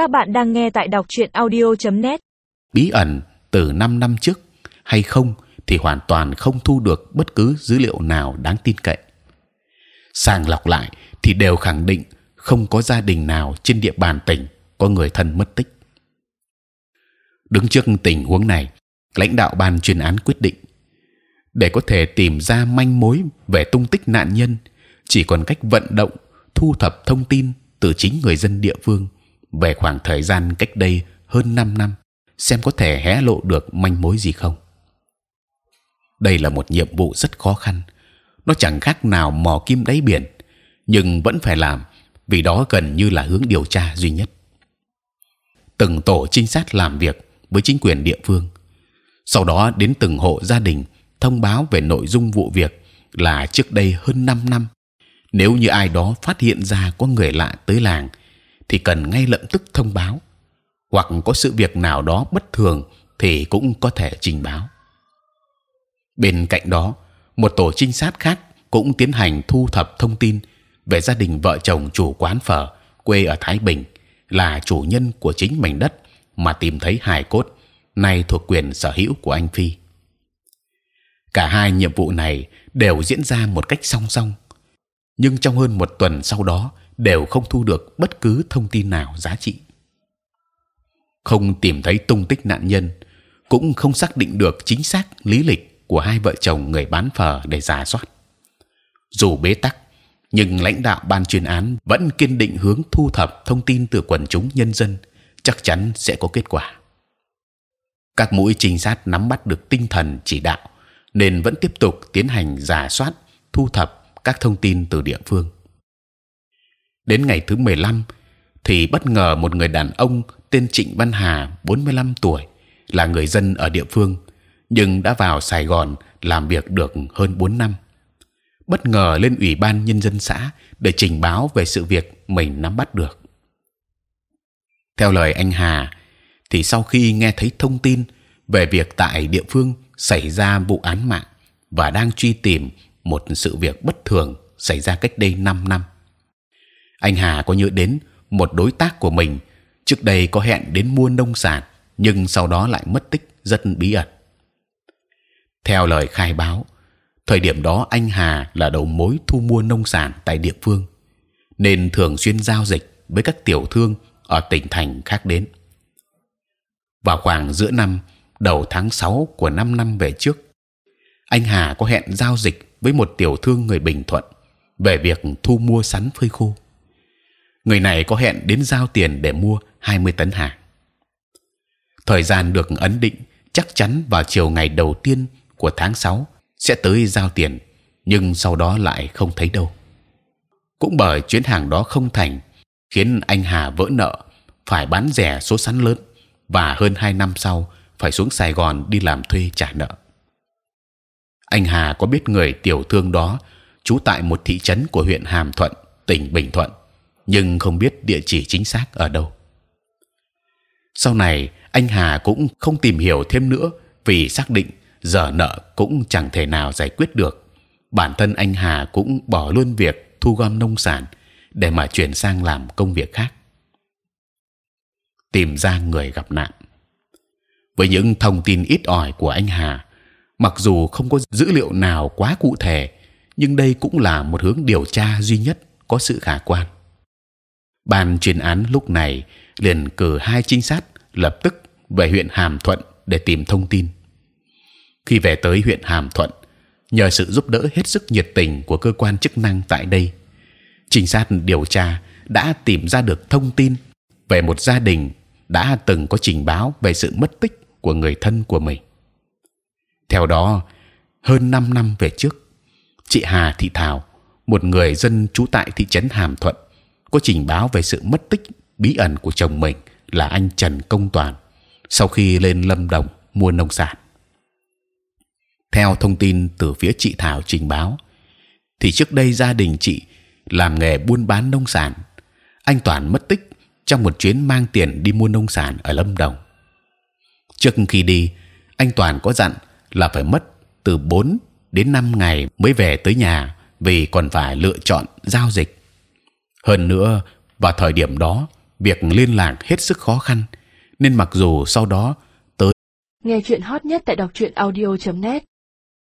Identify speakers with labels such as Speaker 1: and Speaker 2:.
Speaker 1: Các bạn đang nghe tại đọc truyện audio.net.
Speaker 2: bí ẩn từ 5 năm trước hay không thì hoàn toàn không thu được bất cứ dữ liệu nào đáng tin cậy. Sàng lọc lại thì đều khẳng định không có gia đình nào trên địa bàn tỉnh có người thân mất tích. Đứng trước tình huống này, lãnh đạo ban chuyên án quyết định để có thể tìm ra manh mối về tung tích nạn nhân, chỉ còn cách vận động, thu thập thông tin từ chính người dân địa phương về khoảng thời gian cách đây hơn 5 năm, xem có thể hé lộ được manh mối gì không. Đây là một nhiệm vụ rất khó khăn, nó chẳng khác nào mò kim đáy biển, nhưng vẫn phải làm vì đó gần như là hướng điều tra duy nhất. Từng tổ trinh sát làm việc với chính quyền địa phương, sau đó đến từng hộ gia đình thông báo về nội dung vụ việc là trước đây hơn 5 năm. Nếu như ai đó phát hiện ra có người lạ tới làng, thì cần ngay lập tức thông báo, hoặc có sự việc nào đó bất thường thì cũng có thể trình báo. Bên cạnh đó, một tổ trinh sát khác cũng tiến hành thu thập thông tin về gia đình vợ chồng chủ quán phở quê ở Thái Bình là chủ nhân của chính mảnh đất mà tìm thấy hài cốt nay thuộc quyền sở hữu của anh Phi. Cả hai nhiệm vụ này đều diễn ra một cách song song, nhưng trong hơn một tuần sau đó đều không thu được bất cứ thông tin nào giá trị. Không tìm thấy tung tích nạn nhân, cũng không xác định được chính xác lý lịch của hai vợ chồng người bán phở để giả soát. Dù bế tắc, nhưng lãnh đạo ban chuyên án vẫn kiên định hướng thu thập thông tin từ quần chúng nhân dân, chắc chắn sẽ có kết quả. Các mũi trinh sát nắm bắt được tinh thần chỉ đạo, nên vẫn tiếp tục tiến hành giả soát, thu thập các thông tin từ địa phương. Đến ngày thứ 15 thì bất ngờ một người đàn ông tên Trịnh Văn Hà, 45 tuổi, là người dân ở địa phương, nhưng đã vào Sài Gòn làm việc được hơn 4 năm. Bất ngờ lên ủy ban nhân dân xã để trình báo về sự việc mình nắm bắt được. Theo lời anh Hà, thì sau khi nghe thấy thông tin về việc tại địa phương xảy ra vụ án mạng và đang truy tìm một sự việc bất thường xảy ra cách đây 5 năm, anh Hà có nhớ đến một đối tác của mình trước đây có hẹn đến mua nông sản nhưng sau đó lại mất tích rất bí ẩn. Theo lời khai báo, thời điểm đó anh Hà là đầu mối thu mua nông sản tại địa phương, nên thường xuyên giao dịch với các tiểu thương ở tỉnh thành khác đến. Vào khoảng giữa năm đầu tháng 6 của năm năm về trước, anh Hà có hẹn giao dịch với một tiểu thương người Bình Thuận về việc thu mua sắn phơi khô người này có hẹn đến giao tiền để mua 20 tấn hàng. Thời gian được ấn định chắc chắn vào chiều ngày đầu tiên của tháng 6 sẽ tới giao tiền, nhưng sau đó lại không thấy đâu. Cũng bởi chuyến hàng đó không thành, khiến anh Hà vỡ nợ, phải bán rẻ số sắn lớn và hơn 2 năm sau phải xuống Sài Gòn đi làm thuê trả nợ. Anh Hà có biết người tiểu thương đó trú tại một thị trấn của huyện Hàm Thuận, tỉnh Bình Thuận nhưng không biết địa chỉ chính xác ở đâu. Sau này anh Hà cũng không tìm hiểu thêm nữa vì xác định giờ nợ cũng chẳng thể nào giải quyết được. Bản thân anh Hà cũng bỏ luôn việc thu gom nông sản để mà chuyển sang làm công việc khác. Tìm ra người gặp nạn. Với những thông tin ít ỏi của anh Hà, mặc dù không có dữ liệu nào quá cụ thể, nhưng đây cũng là một hướng điều tra duy nhất có sự khả quan ban chuyên án lúc này liền cử hai trinh sát lập tức về huyện Hàm Thuận để tìm thông tin. Khi về tới huyện Hàm Thuận, nhờ sự giúp đỡ hết sức nhiệt tình của cơ quan chức năng tại đây, trinh sát điều tra đã tìm ra được thông tin về một gia đình đã từng có trình báo về sự mất tích của người thân của mình. Theo đó, hơn 5 năm về trước, chị Hà Thị Thảo, một người dân trú tại thị trấn Hàm Thuận, có trình báo về sự mất tích bí ẩn của chồng mình là anh Trần Công Toàn sau khi lên Lâm Đồng mua nông sản. Theo thông tin từ phía chị Thảo trình báo, thì trước đây gia đình chị làm nghề buôn bán nông sản. Anh Toàn mất tích trong một chuyến mang tiền đi mua nông sản ở Lâm Đồng. Trước khi đi, anh Toàn có dặn là phải mất từ 4 đến 5 ngày mới về tới nhà vì còn phải lựa chọn giao dịch hơn nữa, vào thời điểm đó, việc liên lạc hết sức khó khăn, nên mặc dù sau đó tới
Speaker 1: Nghe chuyện hot nhất tại đọc truyện audio.net